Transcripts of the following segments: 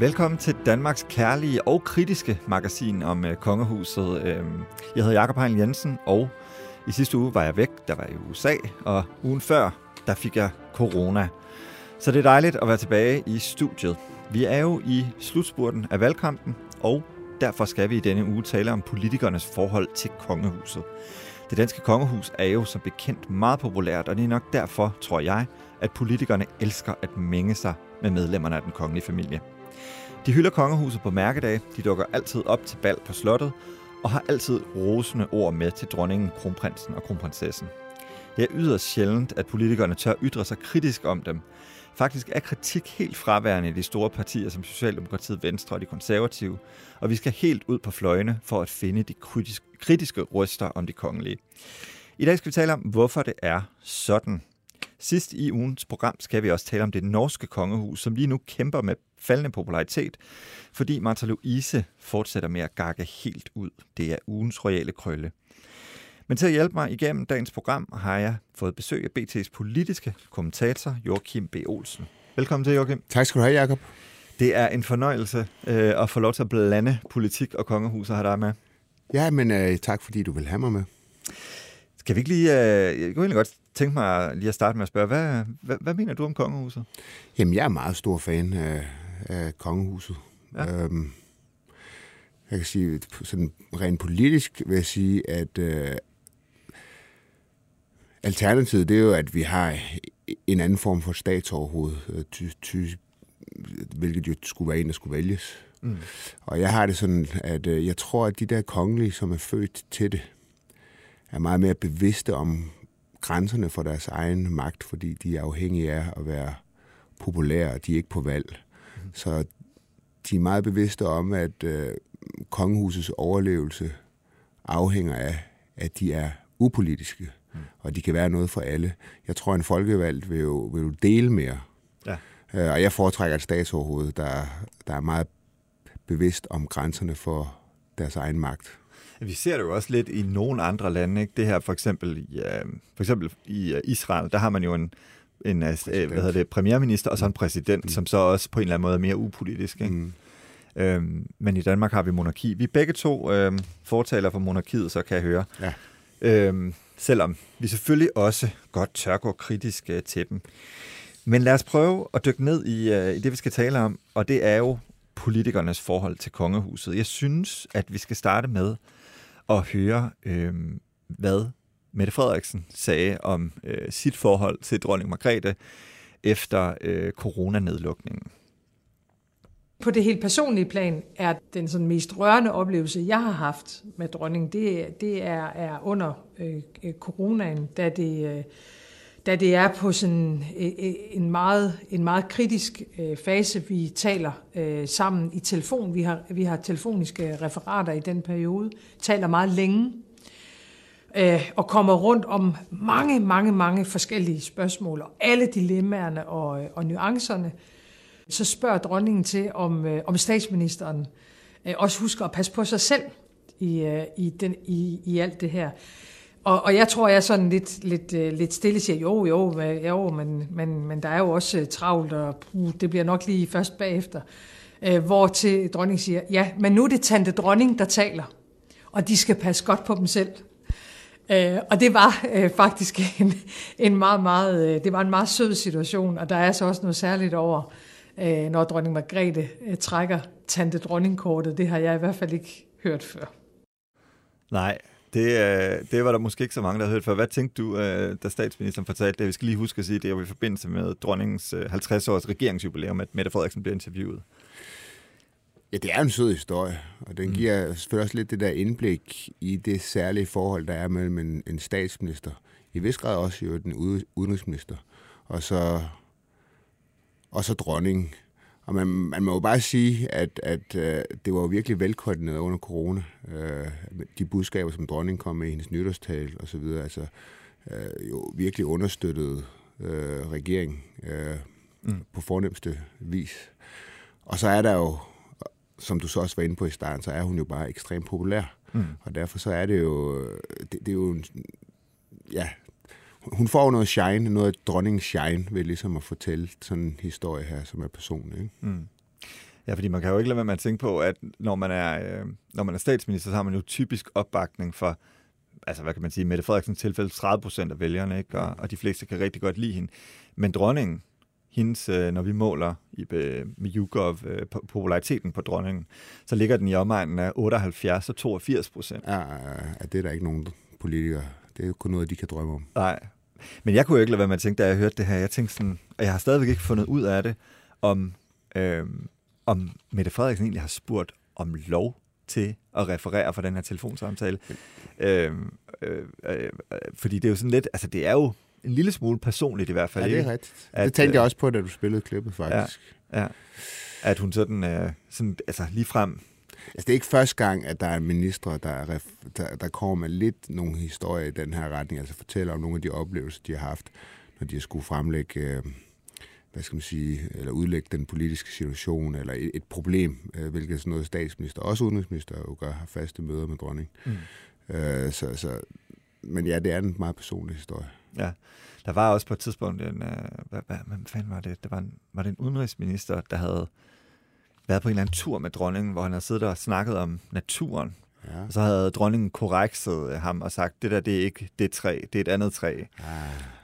Velkommen til Danmarks kærlige og kritiske magasin om øh, kongehuset. Øh, jeg hedder Jakob Heinl Jensen, og i sidste uge var jeg væk, der var jeg i USA, og ugen før, der fik jeg corona. Så det er dejligt at være tilbage i studiet. Vi er jo i slutspurten af valgkampen, og derfor skal vi i denne uge tale om politikernes forhold til kongehuset. Det danske kongehus er jo som bekendt meget populært, og det er nok derfor, tror jeg, at politikerne elsker at mænge sig med medlemmerne af den kongelige familie. De hylder kongehuset på mærkedag, de dukker altid op til bal på slottet, og har altid rosende ord med til dronningen, kronprinsen og kronprinsessen. Det er yderst sjældent, at politikerne tør ytre sig kritisk om dem. Faktisk er kritik helt fraværende i de store partier som Socialdemokratiet, Venstre og de konservative, og vi skal helt ud på fløjene for at finde de kritiske røster om de kongelige. I dag skal vi tale om, hvorfor det er sådan. Sidst i ugens program skal vi også tale om det norske kongehus, som lige nu kæmper med faldende popularitet, fordi Martha Louise fortsætter med at gakke helt ud. Det er ugens royale krølle. Men til at hjælpe mig igennem dagens program har jeg fået besøg af BT's politiske kommentator Joachim B. Olsen. Velkommen til, Joachim. Tak skal du have, Jacob. Det er en fornøjelse øh, at få lov til at blande politik og kongehus og have dig med. Ja, men øh, tak fordi du vil have mig med. Skal vi ikke lige... Øh, jeg kunne egentlig godt tænke mig lige at starte med at spørge, hvad, hvad, hvad mener du om kongehuset? Jamen, jeg er meget stor fan af, af kongehuset. Ja. Øhm, jeg kan sige, sådan rent politisk vil jeg sige, at øh, alternativet det er jo, at vi har en anden form for statsoverhoved, øh, ty, ty, hvilket jo skulle være en, der skulle vælges. Mm. Og jeg har det sådan, at øh, jeg tror, at de der kongelige, som er født til det, er meget mere bevidste om grænserne for deres egen magt, fordi de er afhængige af at være populære, de er ikke på valg. Mm. Så de er meget bevidste om, at øh, kongehusets overlevelse afhænger af, at de er upolitiske, mm. og de kan være noget for alle. Jeg tror, en folkevalgt vil jo, vil jo dele mere. Ja. Øh, og jeg foretrækker et statsoverhoved, der, der er meget bevidst om grænserne for deres egen magt. Vi ser det jo også lidt i nogle andre lande. Ikke? Det her for eksempel, ja, for eksempel i øh, Israel, der har man jo en, en øh, hvad hedder det, premierminister og så en præsident, mm. som så også på en eller anden måde er mere upolitisk. Ikke? Mm. Øhm, men i Danmark har vi monarki. Vi er begge to øhm, fortaler for monarkiet, så kan jeg høre. Ja. Øhm, selvom vi selvfølgelig også godt tør gå kritisk øh, til dem. Men lad os prøve at dykke ned i, øh, i det, vi skal tale om, og det er jo politikernes forhold til kongehuset. Jeg synes, at vi skal starte med at høre, øh, hvad Mette Frederiksen sagde om øh, sit forhold til dronning Margrethe efter øh, coronanedlukningen. På det helt personlige plan er den sådan mest rørende oplevelse, jeg har haft med dronningen, det, det er, er under øh, øh coronaen, da det, øh, da det er på sådan øh, øh, en meget, en meget kritisk øh, fase, vi taler sammen i telefon. Vi har, vi har telefoniske referater i den periode, taler meget længe og kommer rundt om mange, mange, mange forskellige spørgsmål, og alle dilemmaerne og, og nuancerne. Så spørger dronningen til, om, om statsministeren også husker at passe på sig selv i, i, den, i, i alt det her. Og, og jeg tror, jeg er sådan lidt, lidt, øh, lidt stille siger, jo, jo, jo men, men, men der er jo også øh, travlt, og puh, det bliver nok lige først bagefter. Øh, hvor til dronning siger, ja, men nu er det tante dronning, der taler, og de skal passe godt på dem selv. Øh, og det var øh, faktisk en, en meget, meget, øh, det var en meget sød situation, og der er så også noget særligt over, øh, når dronning Margrethe øh, trækker tante dronningkortet. Det har jeg i hvert fald ikke hørt før. Nej, det, øh, det var der måske ikke så mange, der havde hørt før. Hvad tænkte du, øh, da statsministeren fortalte det? Vi skal lige huske at sige, det er jo i forbindelse med dronningens 50-års øh, regeringsjubilæum, at Mette Frederiksen bliver interviewet. Ja, det er en sød historie, og den mm. giver selvfølgelig også lidt det der indblik i det særlige forhold, der er mellem en, en statsminister, i vis grad også jo den udenrigsminister, og så, og så dronningen. Og man, man må jo bare sige, at, at øh, det var jo virkelig velkoordineret under corona. Øh, de budskaber, som dronningen kom med i hendes nytårstal og så videre, altså øh, jo virkelig understøttede øh, regeringen øh, mm. på fornemmeste vis. Og så er der jo, som du så også var inde på i starten, så er hun jo bare ekstremt populær. Mm. Og derfor så er det jo, det, det er jo en, ja, hun får noget shine, noget dronning shine ved ligesom at fortælle sådan en historie her, som er personlig. Ikke? Mm. Ja, fordi man kan jo ikke lade være med at tænke på, at når man er, øh, når man er statsminister, så har man jo typisk opbakning for, altså hvad kan man sige, Mette Frederiksens tilfælde 30 procent af vælgerne, ikke? Og, og de fleste kan rigtig godt lide hende. Men dronningen, hendes, øh, når vi måler i, med YouGov øh, populariteten på dronningen, så ligger den i omegnen af 78 og 82 procent. Ja, det er der ikke nogen politikere. Det er jo kun noget, de kan drømme om. Nej, men jeg kunne jo ikke lade være med at tænke, da jeg hørte det her, jeg tænkte sådan, og jeg har stadigvæk ikke fundet ud af det, om, øh, om Mette Frederiksen egentlig har spurgt om lov til at referere for den her telefonsamtale. Øh, øh, øh, fordi det er jo sådan lidt, altså det er jo en lille smule personligt i hvert fald. Ja, det er rigtigt. At, det tænkte jeg øh, også på, da du spillede klippet, faktisk. Ja, ja. At hun sådan, øh, sådan altså lige frem Altså, det er ikke første gang, at der er ministre, der, der, der kommer med lidt nogle historier i den her retning, altså fortæller om nogle af de oplevelser, de har haft, når de har skulle fremlægge, øh, hvad skal man sige, eller udlægge den politiske situation, eller et, et problem, øh, hvilket sådan noget statsminister, også udenrigsminister, jo gør, har faste møder med dronning. Mm. Øh, så, så, men ja, det er en meget personlig historie. Ja, der var også på et tidspunkt en, øh, hvad, hvad, hvad fanden var det? Det var en, var det en udenrigsminister, der havde været på en eller anden tur med dronningen, hvor han havde siddet og snakket om naturen. Ja. Og så havde dronningen korrekset ham og sagt, det der, det er ikke det træ, det er et andet træ.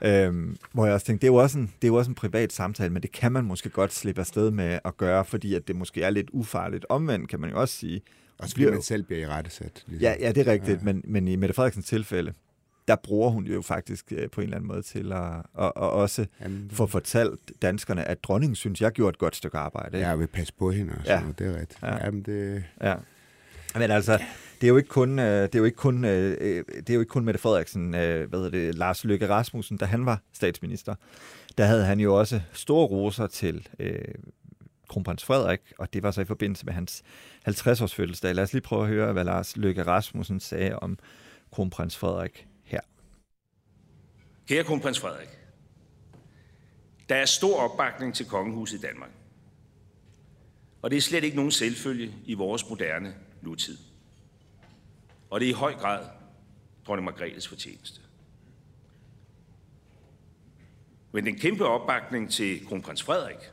Ja. Øhm, hvor jeg også tænkte, det er, jo også en, det er jo også en privat samtale, men det kan man måske godt slippe afsted med at gøre, fordi at det måske er lidt ufarligt. Omvendt kan man jo også sige. Og så bliver man selv bliver i rettesat. Ligesom. Ja, ja, det er rigtigt, ja. men, men i Mette Frederiksens tilfælde, der bruger hun jo faktisk øh, på en eller anden måde til at, at, at også Jamen, få fortalt danskerne, at dronningen synes, jeg gjorde et godt stykke arbejde. Ikke? Ja, vil passe på hende og sådan ja. noget, det er rigtigt. Ja. Jamen, det... Ja. Men altså, det er jo ikke kun, øh, det er jo ikke kun, øh, det er jo ikke kun Mette Frederiksen, hvad hedder det, Lars Løkke Rasmussen, da han var statsminister. Der havde han jo også store roser til øh, kronprins Frederik, og det var så i forbindelse med hans 50-års fødselsdag. Lad os lige prøve at høre, hvad Lars Løkke Rasmussen sagde om kronprins Frederik Kære kronprins Frederik, der er stor opbakning til kongehuset i Danmark. Og det er slet ikke nogen selvfølge i vores moderne nutid. Og det er i høj grad dronning Margrethes fortjeneste. Men den kæmpe opbakning til kronprins Frederik,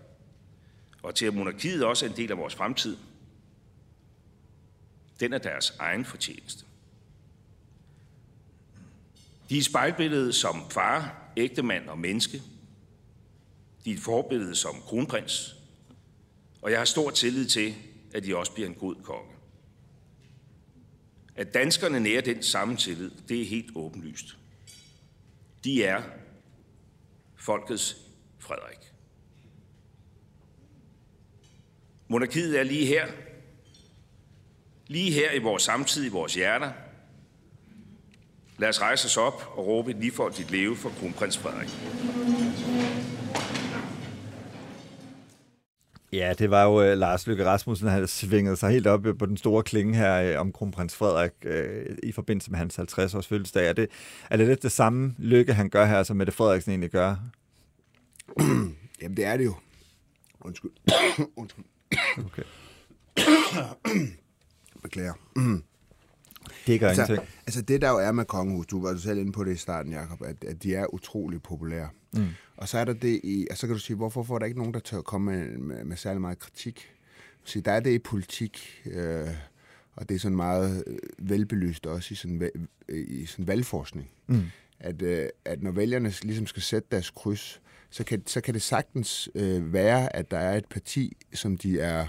og til at monarkiet også er en del af vores fremtid, den er deres egen fortjeneste. De er spejlbilledet som far, ægtemand og menneske. De er et forbillede som kronprins. Og jeg har stor tillid til, at de også bliver en god konge. At danskerne nærer den samme tillid, det er helt åbenlyst. De er folkets Frederik. Monarkiet er lige her. Lige her i vores samtid, i vores hjerter – Lad os rejse os op og råbe et ligefoldigt leve for kronprins Frederik. Ja, det var jo uh, Lars Løkke Rasmussen, der havde svinget sig helt op på den store klinge her uh, om kronprins Frederik uh, i forbindelse med hans 50-års fødselsdag. Er det, er det lidt det samme lykke, han gør her, som Mette Frederiksen egentlig gør? Jamen, det er det jo. Undskyld. Undskyld. Okay. Beklager. Det gør altså, ingenting. Altså det, der jo er med kongehus, du var selv inde på det i starten, Jacob, at, at de er utrolig populære. Mm. Og så er der det i, og så kan du sige, hvorfor får der ikke nogen, der tør komme med, med, med særlig meget kritik? Så der er det i politik, øh, og det er sådan meget øh, velbelyst også i sådan, i sådan valgforskning. Mm. At, øh, at når vælgerne ligesom skal sætte deres kryds, så kan, så kan det sagtens øh, være, at der er et parti, som de er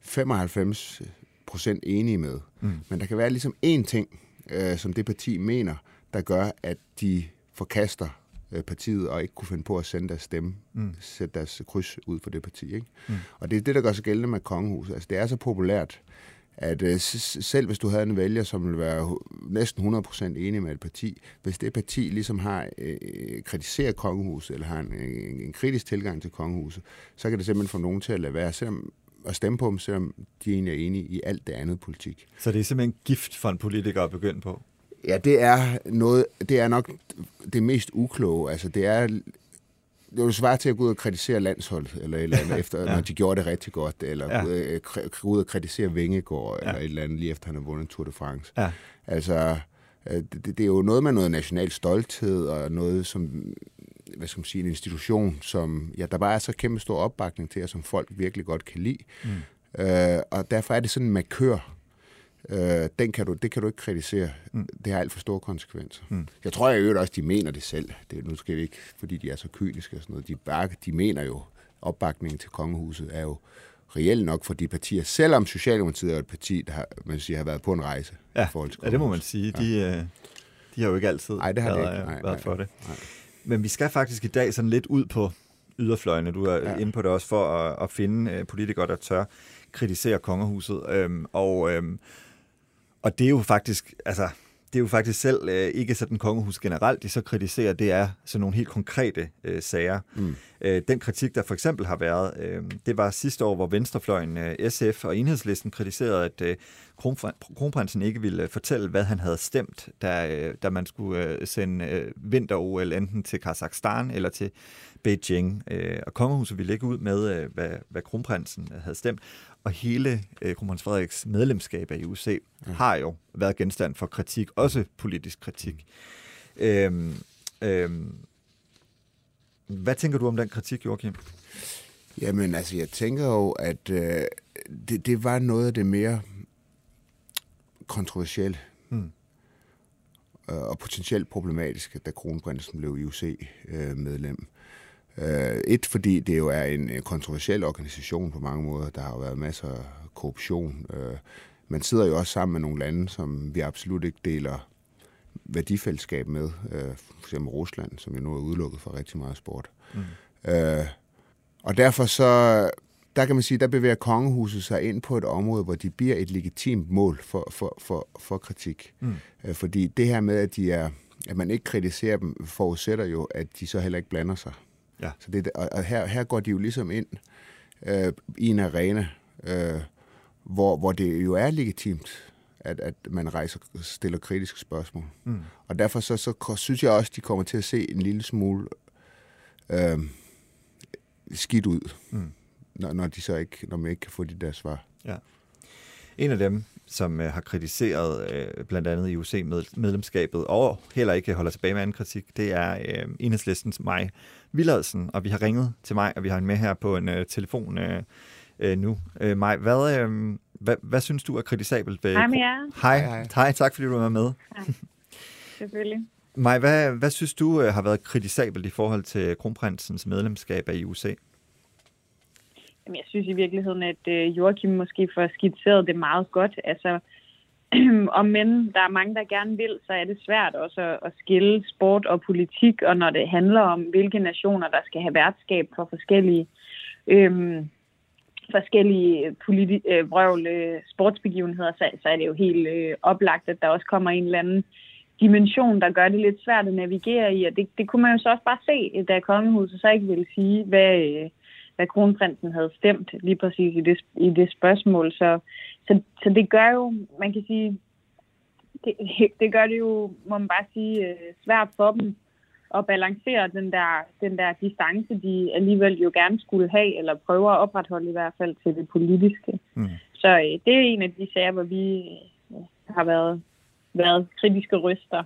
95 procent enige med. Mm. Men der kan være ligesom én ting, øh, som det parti mener, der gør, at de forkaster øh, partiet og ikke kunne finde på at sende deres stemme, mm. sætte deres kryds ud for det parti. Ikke? Mm. Og det er det, der gør sig gældende med kongehuset. Altså, det er så populært, at øh, selv hvis du havde en vælger, som ville være næsten 100% enig med et parti, hvis det parti ligesom har øh, kritiseret kongehuset, eller har en, en, en kritisk tilgang til kongehuset, så kan det simpelthen få nogen til at lade være, selvom at stemme på dem, selvom de egentlig er enige i alt det andet politik. Så det er simpelthen gift for en politiker at begynde på? Ja, det er, noget, det er nok det mest ukloge. Altså, det er det er jo svært til at gå ud og kritisere landsholdet, eller et eller andet, efter, ja. når de gjorde det rigtig godt, eller ja. gå ud og kritisere Vingegård, ja. eller et eller andet, lige efter han har vundet Tour de France. Ja. Altså, øh, det, det er jo noget med noget national stolthed, og noget som hvad skal man sige, en institution, som ja, der bare er så kæmpe stor opbakning til, og som folk virkelig godt kan lide. Mm. Øh, og derfor er det sådan en markør. Øh, den kan du, det kan du ikke kritisere. Mm. Det har alt for store konsekvenser. Mm. Jeg tror jeg øvrigt også, de mener det selv. Det, nu skal vi ikke, fordi de er så kyniske og sådan noget. De, bare, de mener jo, opbakningen til kongehuset er jo reelt nok for de partier, selvom Socialdemokratiet er et parti, der har, man siger, har været på en rejse. Ja, i forhold til ja det må man sige. De, ja. Øh, de har jo ikke altid Ej, det har været, det ikke. Nej, været for det. Nej. Men vi skal faktisk i dag sådan lidt ud på yderfløjene. Du er ja. inde på det også for at, at finde øh, politikere, der tør kritisere kongehuset. Øhm, og, øhm, og det er jo faktisk, altså, det er jo faktisk selv øh, ikke sådan kongehus generelt, de så kritiserer, det er sådan nogle helt konkrete øh, sager. Mm. Øh, den kritik, der for eksempel har været, øh, det var sidste år, hvor Venstrefløjen, øh, SF og Enhedslisten kritiserede, at øh, kronprinsen ikke ville fortælle, hvad han havde stemt, da, øh, da man skulle øh, sende øh, vinter-OL enten til Kazakhstan eller til Beijing. Øh, og kongehuset ville ikke ud med, øh, hvad, hvad kronprinsen havde stemt. Og hele øh, kronprins Frederiks medlemskab af IUC ja. har jo været genstand for kritik, også politisk kritik. Øhm, øhm, hvad tænker du om den kritik, Joachim? Jamen, altså, jeg tænker jo, at øh, det, det var noget af det mere kontroversielle hmm. øh, og potentielt problematiske, da kronprinsen blev IUC-medlem. Øh, Øh, et, fordi det jo er en kontroversiel organisation på mange måder. Der har jo været masser af korruption. Øh, man sidder jo også sammen med nogle lande, som vi absolut ikke deler værdifællesskab med. Øh, for eksempel Rusland, som jo nu er udelukket for rigtig meget sport. Mm. og derfor så, der kan man sige, der bevæger kongehuset sig ind på et område, hvor de bliver et legitimt mål for, for, for, for kritik. Mm. fordi det her med, at, de er, at man ikke kritiserer dem, forudsætter jo, at de så heller ikke blander sig. Ja. Så det, og her, her går de jo ligesom ind øh, i en arena, øh, hvor, hvor det jo er legitimt, at, at man rejser stiller kritiske spørgsmål. Mm. Og derfor så, så synes jeg også, de kommer til at se en lille smule øh, skidt ud, mm. når, når, de så ikke, når man ikke kan få de der svar. Ja. En af dem, som øh, har kritiseret øh, blandt andet IUC-medlemskabet, og heller ikke holder tilbage med anden kritik, det er øh, enhedslistens Maj Villadsen, og vi har ringet til mig, og vi har en med her på en øh, telefon øh, øh, nu. Øh, Maj, hvad, øh, hvad, hvad synes du er kritisabelt ved... Hej med jer. Hej, hej. hej tak fordi du var med. Ja, selvfølgelig. Maj, hvad, hvad synes du øh, har været kritisabelt i forhold til kronprinsens medlemskab af IUC? Jamen, jeg synes i virkeligheden, at øh, Joachim måske får skitseret det meget godt. Altså, om men der er mange, der gerne vil, så er det svært også at, at skille sport og politik, og når det handler om, hvilke nationer, der skal have værtskab for forskellige, øhm, forskellige politi- øh, vrøvl, øh, sportsbegivenheder, så, så er det jo helt øh, oplagt, at der også kommer en eller anden dimension, der gør det lidt svært at navigere i, og det, det kunne man jo så også bare se, da kongehuset så ikke ville sige, hvad, øh, hvad kronprinsen havde stemt lige præcis i det, i det spørgsmål. Så, så, så det gør jo, man kan sige, det, det gør det jo, må man bare sige, øh, svært for dem at balancere den der, den der distance, de alligevel jo gerne skulle have, eller prøver at opretholde i hvert fald til det politiske. Mm. Så øh, det er en af de sager, hvor vi øh, har været, været kritiske røster.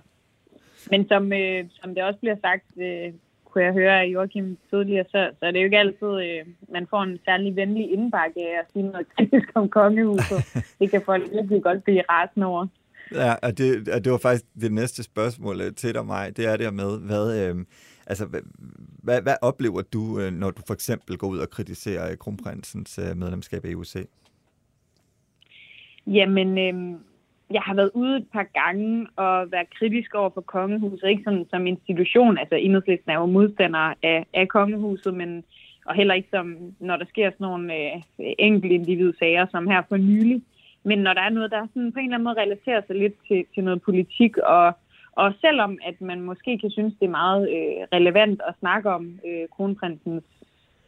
Men som, øh, som det også bliver sagt, øh, kunne jeg høre af Joachim tidligere, så, så er det jo ikke altid, øh, man får en særlig venlig indbakke af at sige noget kritisk om kongehuset. det kan folk virkelig godt blive rasende over. Ja, og det, og det var faktisk det næste spørgsmål øh, til dig, mig. Det er det med, hvad, øh, altså, hvad, hvad oplever du, øh, når du for eksempel går ud og kritiserer kronprinsens øh, medlemskab af UC? Jamen, øh, jeg har været ude et par gange og været kritisk over for kongehuset, ikke som, som institution, altså enhedslisten er jo modstander af, af kongehuset, men og heller ikke som, når der sker sådan nogle øh, enkelte individsager, som her for nylig. Men når der er noget, der sådan på en eller anden måde relaterer sig lidt til, til noget politik, og, og selvom at man måske kan synes, det er meget øh, relevant at snakke om øh, kronprinsens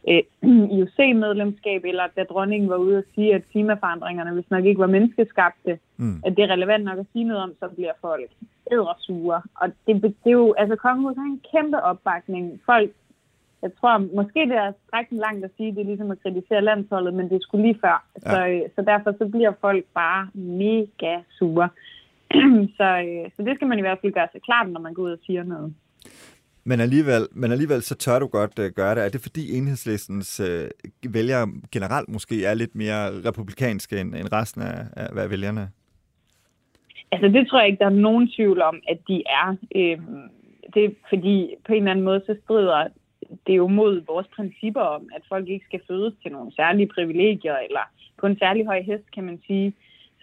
øh, IOC-medlemskab, eller da dronningen var ude og sige, at klimaforandringerne hvis nok ikke var menneskeskabte, mm. at det er relevant nok at sige noget om, så bliver folk ædersure. Og det, det er jo, altså kongehuset har en kæmpe opbakning. Folk, jeg tror måske det er strækken langt at sige, det er ligesom at kritisere landsholdet, men det skulle lige før. Ja. Så, øh, så derfor så bliver folk bare mega sure. så, øh, så det skal man i hvert fald gøre sig klart, når man går ud og siger noget. Men alligevel, men alligevel så tør du godt uh, gøre det. Er det fordi enhedslistens uh, vælgere generelt måske er lidt mere republikanske end, end resten af, af vælgerne? Altså det tror jeg ikke, der er nogen tvivl om, at de er. Øh, det er fordi på en eller anden måde, så strider det jo mod vores principper om, at folk ikke skal fødes til nogle særlige privilegier, eller på en særlig høj hest, kan man sige.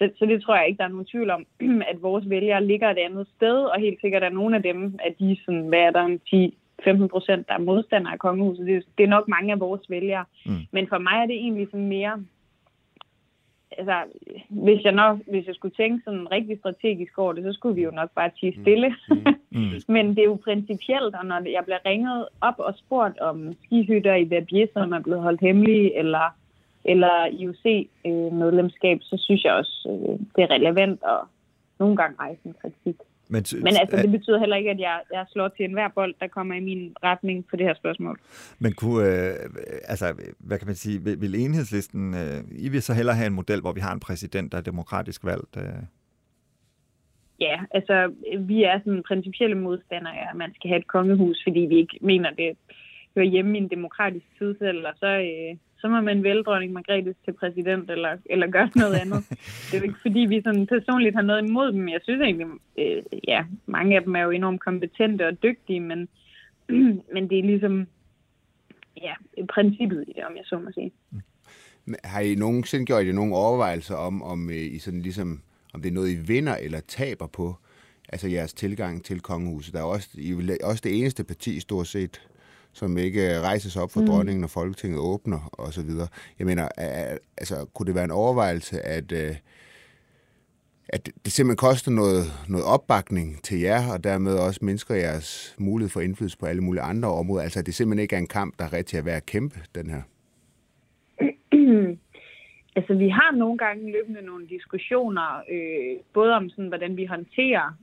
Så, så det tror jeg ikke, der er nogen tvivl om, at vores vælgere ligger et andet sted, og helt sikkert er nogle af dem, at de sådan, hvad er der, 10, 15 procent, der er modstandere af kongehuset. Det, det er nok mange af vores vælgere. Mm. Men for mig er det egentlig sådan mere, altså, hvis jeg, nok, hvis jeg skulle tænke sådan rigtig strategisk over det, så skulle vi jo nok bare tige mm. stille. Mm. Mm. Men det er jo principielt, og når jeg bliver ringet op og spurgt om skihytter i Verbier, som er blevet holdt hemmelige, eller eller IOC-medlemskab, så synes jeg også, øh, det er relevant at nogle gange rejse en kritik. Men, Men altså, det betyder heller ikke, at jeg, jeg slår til enhver bold, der kommer i min retning på det her spørgsmål. Men kunne, øh, altså, hvad kan man sige, vil, vil enhedslisten, øh, I vil så hellere have en model, hvor vi har en præsident, der er demokratisk valgt? Øh? Ja, altså, vi er sådan principielle modstandere af, at man skal have et kongehus, fordi vi ikke mener, det hører hjemme i en demokratisk tidsalder, så, øh, så må man vælge dronning Margrethe til præsident, eller, eller gøre noget andet. det er jo ikke, fordi vi sådan personligt har noget imod dem. Jeg synes egentlig, øh, ja, mange af dem er jo enormt kompetente og dygtige, men, men det er ligesom, ja, princippet i det, om jeg så må sige. Har I nogensinde gjort jer nogle overvejelser om, om øh, I sådan ligesom, om det er noget, I vinder eller taber på, altså jeres tilgang til kongehuset? Der er også, I er også det eneste parti, stort set, som ikke rejser sig op for mm. dronningen, når Folketinget åbner og så videre. Jeg mener, altså, kunne det være en overvejelse, at, øh, at det simpelthen koster noget, noget opbakning til jer, og dermed også mindsker jeres mulighed for indflydelse på alle mulige andre områder? Altså, at det simpelthen ikke er en kamp, der er rigtig at være at kæmpe, den her? altså, vi har nogle gange løbende nogle diskussioner, øh, både om sådan, hvordan vi håndterer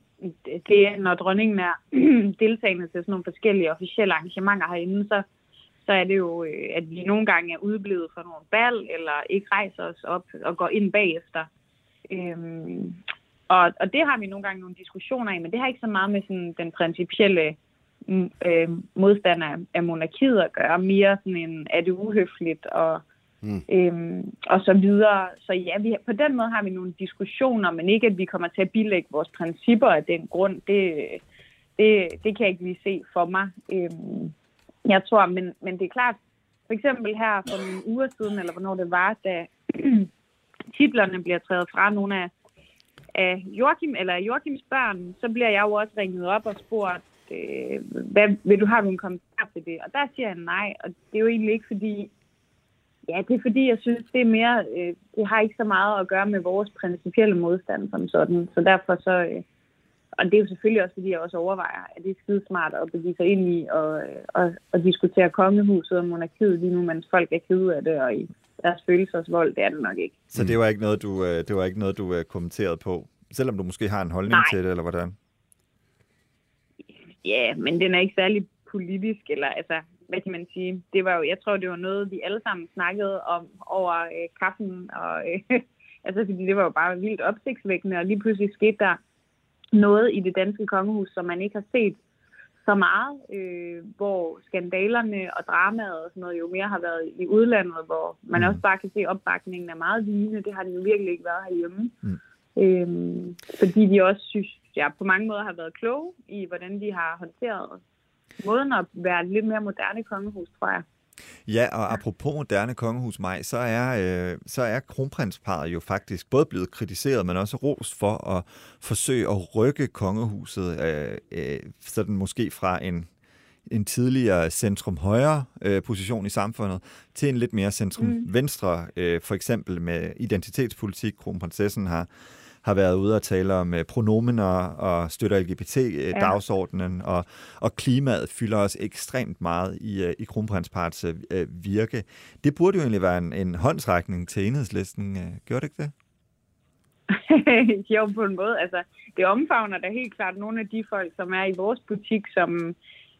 det, når dronningen er deltagende til sådan nogle forskellige officielle arrangementer herinde, så, så er det jo, øh, at vi nogle gange er udeblevet fra nogle bal, eller ikke rejser os op og går ind bagefter. Øhm, og, og det har vi nogle gange nogle diskussioner i, men det har ikke så meget med sådan, den principielle mm, øh, modstand af, af monarkiet at gøre. Mere sådan en, er det uhøfligt, og Mm. Øhm, og så videre. Så ja, vi, på den måde har vi nogle diskussioner, men ikke at vi kommer til at bilægge vores principper af den grund. Det, det, det kan jeg ikke lige se for mig. Øhm, jeg tror, men, men det er klart, for eksempel her for nogle uger siden, eller hvornår det var, da titlerne bliver taget fra nogle af, af Joachim, eller Joachims børn, så bliver jeg jo også ringet op og spurgt, øh, hvad, vil du have nogle kommentarer til det? Og der siger jeg nej, og det er jo egentlig ikke fordi, Ja, det er fordi, jeg synes, det er mere, øh, det har ikke så meget at gøre med vores principielle modstand som sådan. Så derfor så, øh, og det er jo selvfølgelig også, fordi jeg også overvejer, at det er skide smart at begive sig ind i og, øh, og, og diskutere kongehuset og monarkiet lige nu, mens folk er kede af det, og i deres følelsesvold, det er det nok ikke. Så det var ikke noget, du, øh, det var ikke noget, du øh, kommenterede på, selvom du måske har en holdning Nej. til det, eller hvordan? Ja, men den er ikke særlig politisk, eller altså, hvad kan man sige, det var jo, jeg tror, det var noget, vi alle sammen snakkede om over øh, kaffen, og øh, altså, fordi det var jo bare vildt opsigtsvækkende, og lige pludselig skete der noget i det danske kongehus, som man ikke har set så meget, øh, hvor skandalerne og dramaet og sådan noget jo mere har været i udlandet, hvor man mm. også bare kan se, at opbakningen er meget vigende. Det har den jo virkelig ikke været herhjemme. Mm. Øhm, fordi de også synes, ja, på mange måder har været kloge i, hvordan de har håndteret måden at være lidt mere moderne kongehus, tror jeg. Ja, og apropos moderne kongehus, Maj, så er, øh, så er kronprinsparet jo faktisk både blevet kritiseret, men også ros for at forsøge at rykke kongehuset øh, øh, sådan måske fra en en tidligere centrum-højre øh, position i samfundet til en lidt mere centrum-venstre, mm. øh, for eksempel med identitetspolitik. Kronprinsessen har har været ude og tale om uh, pronomener og støtter LGBT-dagsordenen, ja. og, og klimaet fylder også ekstremt meget i, uh, i kronprinsparets uh, virke. Det burde jo egentlig være en, en håndsrækning til enhedslisten. Uh, gjorde det ikke det? jo, på en måde. Altså, det omfavner da helt klart nogle af de folk, som er i vores butik, som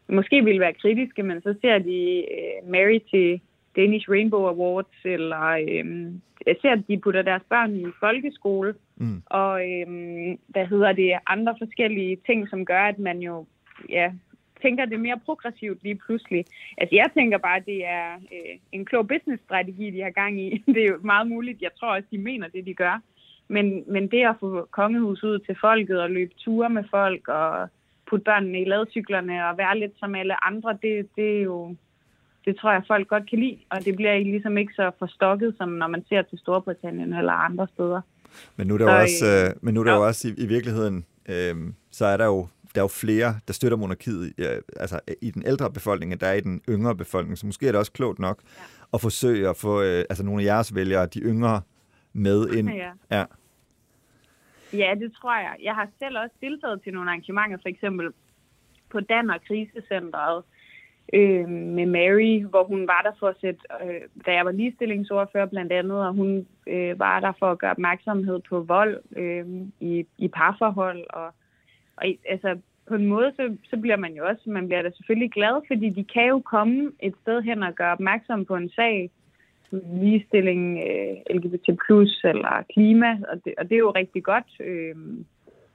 måske vil være kritiske, men så ser de uh, Mary til Danish Rainbow Awards, eller øhm, jeg ser, at de putter deres børn i folkeskole, mm. og øhm, hvad hedder det, andre forskellige ting, som gør, at man jo ja, tænker det mere progressivt lige pludselig. Altså jeg tænker bare, at det er øh, en klog businessstrategi, de har gang i. Det er jo meget muligt. Jeg tror også, de mener det, de gør. Men, men det at få kongehus ud til folket og løbe ture med folk og putte børnene i ladcyklerne og være lidt som alle andre, det, det er jo det tror jeg, folk godt kan lide, og det bliver ligesom ikke så forstokket, som når man ser til Storbritannien eller andre steder. Men nu er der så, jo også, øh, men nu er der ja. jo også i, i virkeligheden, øh, så er der jo der er jo flere, der støtter monarkiet, ja, altså i den ældre befolkning, end der er i den yngre befolkning. Så måske er det også klogt nok ja. at forsøge at få øh, altså nogle af jeres vælgere, de yngre, med ind. Ja. ja. Ja, det tror jeg. Jeg har selv også deltaget til nogle arrangementer, for eksempel på Danner Krisecenteret øh, med Mary, hvor hun var der for at sætte, øh, da jeg var ligestillingsordfører blandt andet, og hun øh, var der for at gøre opmærksomhed på vold øh, i, i parforhold. Og, og altså, på en måde, så, så bliver man jo også, man bliver da selvfølgelig glad, fordi de kan jo komme et sted hen og gøre opmærksom på en sag, ligestilling, øh, LGBT+, eller klima, og det, og det er jo rigtig godt. Øh,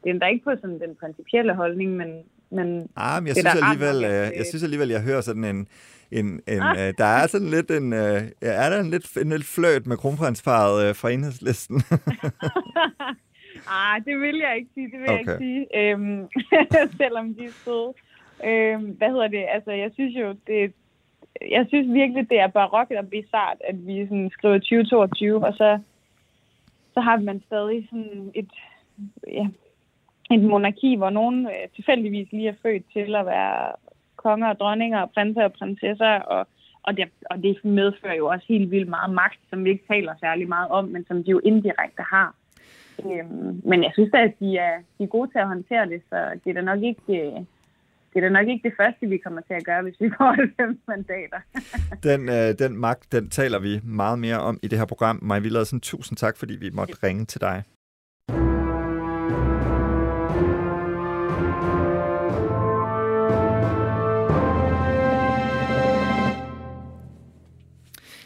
det er endda ikke på sådan den principielle holdning, men, men ah, men jeg synes alligevel, nok, at, jeg synes alligevel, jeg hører sådan en, en, en ah. uh, der er sådan lidt en, uh, er der en lidt, en lidt fløjt med kronprinsparet uh, fra enhedslisten? ah, det vil jeg ikke sige, det vil okay. jeg ikke sige, øhm, selvom de er søde. Øhm, hvad hedder det? Altså, jeg synes jo, det, jeg synes virkelig, det er barokt og bizart, at vi sådan skriver 2022, og så, så har man stadig sådan et, ja, et monarki, hvor nogen øh, tilfældigvis lige er født til at være konger og dronninger og prinser og prinsesser, og, og, det, og det medfører jo også helt vildt meget magt, som vi ikke taler særlig meget om, men som de jo indirekte har. Øhm, men jeg synes da, at de er, de er gode til at håndtere det, så det er da nok ikke... Øh, det er da nok ikke det første, vi kommer til at gøre, hvis vi får 90 mandater. den, øh, den magt, den taler vi meget mere om i det her program. Maja Villadsen, tusind tak, fordi vi måtte ringe til dig.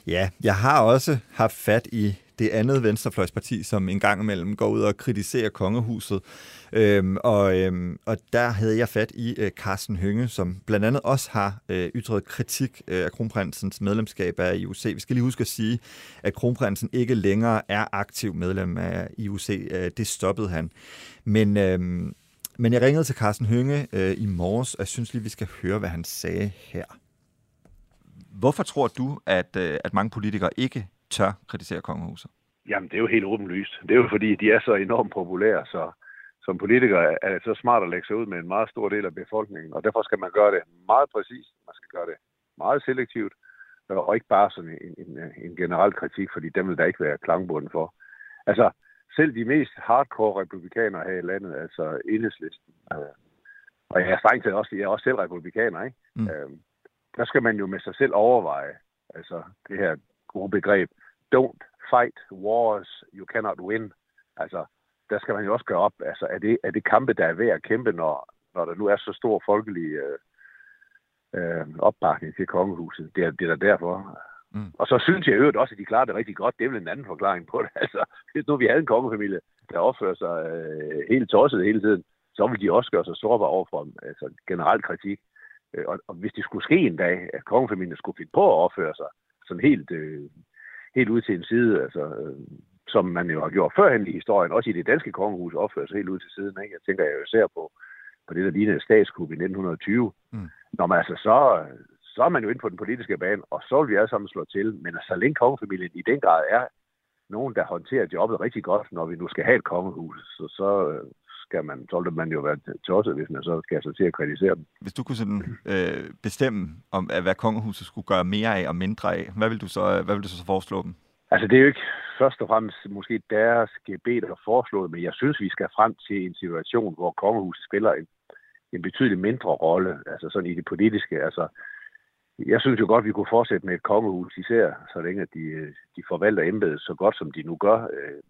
Ja, jeg har også haft fat i det andet venstrefløjsparti, som en gang imellem går ud og kritiserer kongehuset. Øhm, og, øhm, og der havde jeg fat i øh, Carsten Hønge, som blandt andet også har øh, ytret kritik øh, af kronprinsens medlemskab af IUC. Vi skal lige huske at sige, at kronprinsen ikke længere er aktiv medlem af IUC. Øh, det stoppede han. Men... øhm, men jeg ringede til Carsten Hønge øh, i morges, og jeg synes lige, vi skal høre, hvad han sagde her. Hvorfor tror du, at, øh, at mange politikere ikke tør kritisere kongehuset? Jamen, det er jo helt åbenlyst. Det er jo fordi, de er så enormt populære, så som politiker er det så smart at lægge sig ud med en meget stor del af befolkningen, og derfor skal man gøre det meget præcist, man skal gøre det meget selektivt, og ikke bare sådan en, en, en generel kritik, fordi dem vil der ikke være klangbunden for. Altså, selv de mest hardcore republikanere her i landet, altså enhedslisten, øh, og jeg er strengt også, jeg er også selv republikaner, ikke? Mm. Øh, der skal man jo med sig selv overveje, altså det her gode begreb, don't fight wars you cannot win. Altså, der skal man jo også gøre op, altså er det, er det kampe, der er værd at kæmpe, når, når der nu er så stor folkelig øh, øh, opbakning til kongehuset. Det er, det er der derfor. Mm. Og så synes jeg jo også, at de klarer det rigtig godt. Det er vel en anden forklaring på det. Altså, hvis nu vi havde en kongefamilie, der opfører sig øh, helt tosset hele tiden, så vil de også gøre sig sårbare over for altså, generel kritik. Øh, og, og hvis det skulle ske en dag, at kongefamilien skulle finde på at opføre sig sådan helt, øh, helt ud til en side, altså, øh, som man jo har gjort førhen i historien, også i det danske kongehus opfører sig helt ud til siden. Ikke? Jeg tænker jeg jo især på, på det, der lignede statskup i 1920. Mm. Når man altså så, så er man jo inde på den politiske bane, og så vil vi alle sammen slå til. Men så længe kongefamilien i den grad er nogen, der håndterer jobbet rigtig godt, når vi nu skal have et kongehus, så, så, skal man, så ville man jo være tosset, hvis man så skal så til at kritisere dem. Hvis du kunne sådan, øh, bestemme, om, hvad kongehuset skulle gøre mere af og mindre af, hvad vil du så, hvad vil du så foreslå dem? Altså, det er jo ikke først og fremmest måske deres gebet at foreslå det, men jeg synes, vi skal frem til en situation, hvor kongehuset spiller en, en betydelig mindre rolle, altså sådan i det politiske. Altså, jeg synes jo godt, vi kunne fortsætte med et kongehus, især så længe de, de forvalter embedet så godt, som de nu gør øh,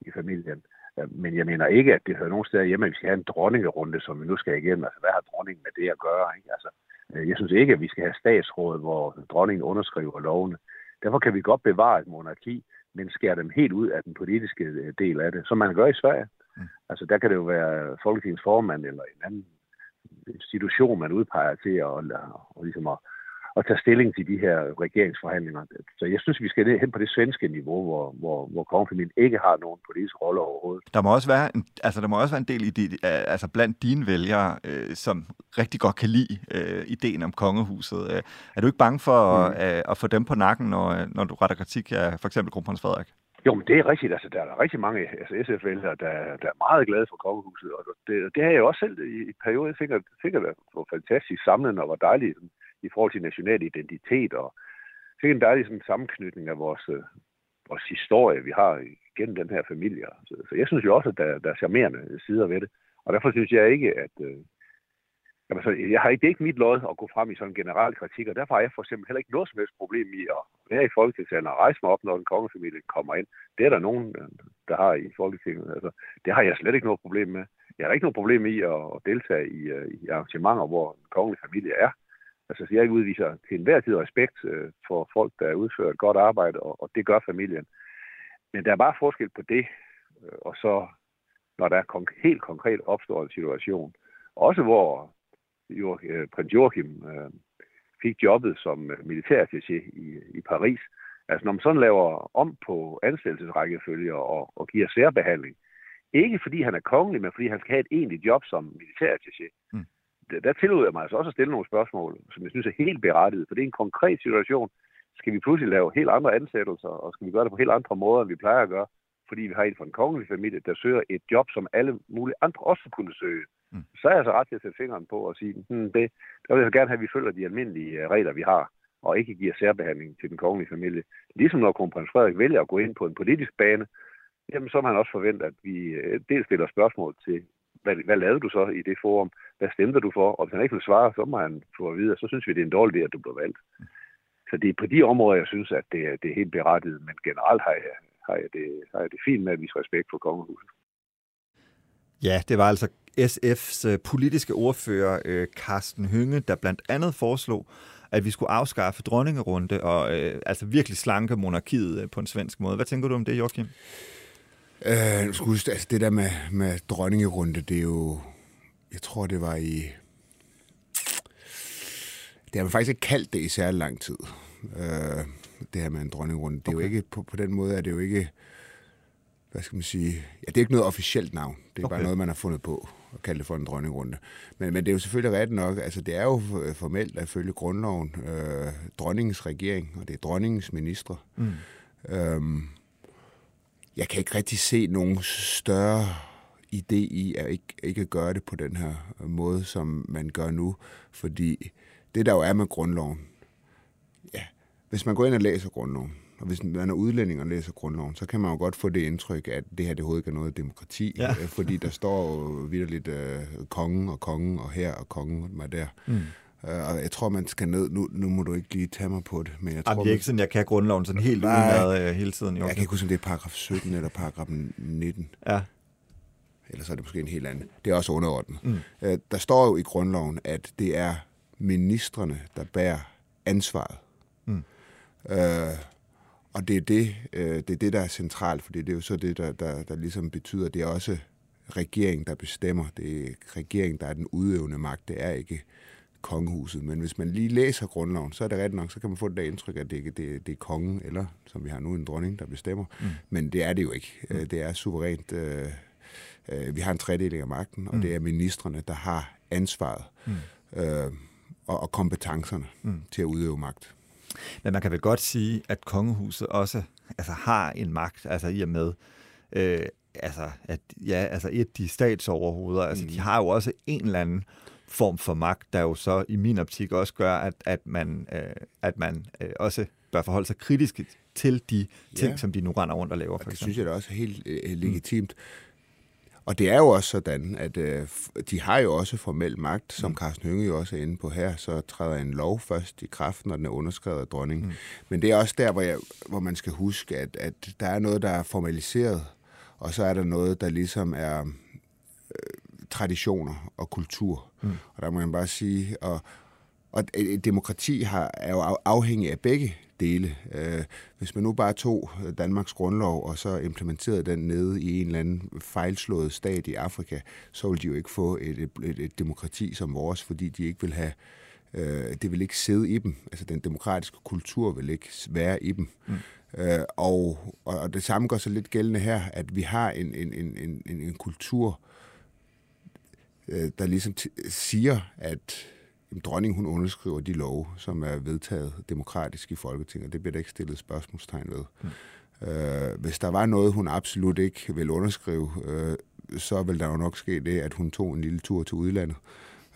i familien. Men jeg mener ikke, at det hører nogen steder hjemme, at vi skal have en dronningerunde, som vi nu skal igennem. Altså, hvad har dronningen med det at gøre? Ikke? Altså, øh, jeg synes ikke, at vi skal have statsråd, hvor dronningen underskriver lovene. Derfor kan vi godt bevare et monarki, men skære dem helt ud af den politiske øh, del af det, som man gør i Sverige. Mm. Altså, der kan det jo være Folketingets formand eller en anden institution, man udpeger til at, at, at, ligesom at, at tage stilling til de her regeringsforhandlinger. Så jeg synes, vi skal hen på det svenske niveau, hvor, hvor, hvor kongefamilien ikke har nogen politisk rolle overhovedet. Der må også være en, altså, der må også være en del i de, altså blandt dine vælgere, øh, som rigtig godt kan lide øh, ideen om kongehuset. Øh, er du ikke bange for mm. at, at få dem på nakken, når, når du retter kritik af for eksempel kronprins Frederik? Jo, men det er rigtigt. Altså, der er rigtig mange altså SF-vælgere, der, der er meget glade for kongehuset. Og det, det har jeg jo også selv i, i perioden fik, fik det var fantastisk samlende og var dejligt i forhold til national identitet. Og fik en dejlig sådan, sammenknytning af vores, øh, vores historie, vi har gennem den her familie. Så, så jeg synes jo også, at der, der er charmerende sider ved det. Og derfor synes jeg ikke, at, øh, altså, så jeg har ikke, det er ikke mit lod at gå frem i sådan en generel kritik, og derfor har jeg for eksempel heller ikke noget som helst problem i at være i Folketinget og rejse mig op, når den kongefamilie kommer ind. Det er der nogen, øh, der har i Folketinget. Altså, det har jeg slet ikke noget problem med. Jeg har ikke noget problem i at, deltage i, øh, i arrangementer, hvor en kongelige familie er. Altså, jeg udviser til enhver tid respekt øh, for folk, der udfører et godt arbejde, og, og det gør familien. Men der er bare forskel på det, øh, og så når der er helt konkret opstår en situation, også hvor jo, øh, prins Joachim øh, fik jobbet som øh, militærattaché i, i Paris. Altså når man sådan laver om på ansættelsesrækkefølger og, og giver særbehandling, ikke fordi han er kongelig, men fordi han skal have et egentligt job som militærattaché. Mm. Der, tillod jeg mig altså også at stille nogle spørgsmål, som jeg synes er helt berettiget, for det er en konkret situation. Skal vi pludselig lave helt andre ansættelser, og skal vi gøre det på helt andre måder, end vi plejer at gøre, fordi vi har en fra en kongelig familie, der søger et job, som alle mulige andre også kunne søge. Mm. Så er jeg så ret til at sætte fingeren på og sige, hmm, det, der vil jeg gerne have, at vi følger de almindelige øh, regler, vi har, og ikke giver særbehandling til den kongelige familie. Ligesom når kronprins Frederik vælger at gå ind på en politisk bane, jamen så må han også forvente, at vi øh, dels stiller spørgsmål til, hvad, hvad lavede du så i det forum? Hvad stemte du for? Og hvis han ikke vil svare, så må han få at vide, så synes vi, det er en dårlig idé, at du blev valgt. Så det er på de områder, jeg synes, at det, det er helt berettiget, men generelt har jeg, har jeg, det, har jeg det fint med at vise respekt for kongehuset. Ja, det var altså SF's øh, politiske ordfører, øh, Carsten Hynge, der blandt andet foreslog, at vi skulle afskaffe dronningerunde og øh, altså virkelig slanke monarkiet øh, på en svensk måde. Hvad tænker du om det, Joachim? Øh, skulle, altså det der med, med dronningerunde, det er jo... Jeg tror, det var i... Det har man faktisk ikke kaldt det i særlig lang tid. Øh, det her med en dronningerunde. Det er okay. jo ikke... På, på den måde er det jo ikke hvad skal man sige, ja, det er ikke noget officielt navn. Det er okay. bare noget, man har fundet på at kalde det for en dronningrunde. Men, men det er jo selvfølgelig ret nok, altså det er jo formelt at følge grundloven øh, dronningens regering, og det er dronningens ministre. Mm. Øhm, jeg kan ikke rigtig se nogen større idé i at ikke, ikke gøre det på den her måde, som man gør nu, fordi det der jo er med grundloven, ja, hvis man går ind og læser grundloven, og hvis man er udlænding og læser grundloven, så kan man jo godt få det indtryk, at det her det overhovedet ikke er noget demokrati. Ja. Øh, fordi der står jo vidderligt øh, kongen og kongen og her og kongen og der. Mm. Uh, og jeg tror, man skal ned. Nu, nu må du ikke lige tage mig på det. Men jeg tror, Jamen, det er ikke sådan, jeg kan grundloven sådan helt udenad uh, hele tiden. Jo. Jeg kan ikke huske, om det er paragraf 17 eller paragraf 19. Ja. Eller så er det måske en helt anden. Det er også underordnet. Mm. Uh, der står jo i grundloven, at det er ministerne, der bærer ansvaret. Mm. Uh, og det er det, øh, det er det, der er centralt, fordi det er jo så det, der, der, der ligesom betyder, det er også regeringen, der bestemmer. Det er regeringen, der er den udøvende magt. Det er ikke kongehuset. Men hvis man lige læser grundloven, så er det ret nok, så kan man få det der indtryk, at det, ikke, det, det er kongen, eller som vi har nu, en dronning, der bestemmer. Mm. Men det er det jo ikke. Mm. Det er suverænt. Øh, øh, vi har en tredeling af magten, og mm. det er ministerne, der har ansvaret mm. øh, og, og kompetencerne mm. til at udøve magt. Men man kan vel godt sige, at kongehuset også altså, har en magt, altså i og med, øh, altså, at ja, altså et, de statsoverhoveder, mm. altså de mm. har jo også en eller anden form for magt, der jo så i min optik også gør, at, at man, øh, at man øh, også bør forholde sig kritisk til de ting, ja. som de nu render rundt og laver. For og det synes jeg da også er helt øh, legitimt. Mm. Og det er jo også sådan, at øh, de har jo også formel magt, som mm. Carsten Hønge jo også er inde på her, så træder en lov først i kraft, når den er underskrevet af dronningen. Mm. Men det er også der, hvor, jeg, hvor man skal huske, at, at der er noget, der er formaliseret, og så er der noget, der ligesom er øh, traditioner og kultur. Mm. Og der må man bare sige, og, og et demokrati har, er jo afhængig af begge dele. Øh, hvis man nu bare tog Danmarks grundlov og så implementerede den nede i en eller anden fejlslået stat i Afrika, så ville de jo ikke få et, et, et, demokrati som vores, fordi de ikke vil have øh, det vil ikke sidde i dem. Altså den demokratiske kultur vil ikke være i dem. Mm. Øh, og, og det samme gør så lidt gældende her, at vi har en, en, en, en, en kultur, øh, der ligesom siger, at jamen, dronningen hun underskriver de love, som er vedtaget demokratisk i Folketinget. Det bliver der ikke stillet spørgsmålstegn ved. Mm. Øh, hvis der var noget, hun absolut ikke vil underskrive, øh, så vil der jo nok ske det, at hun tog en lille tur til udlandet.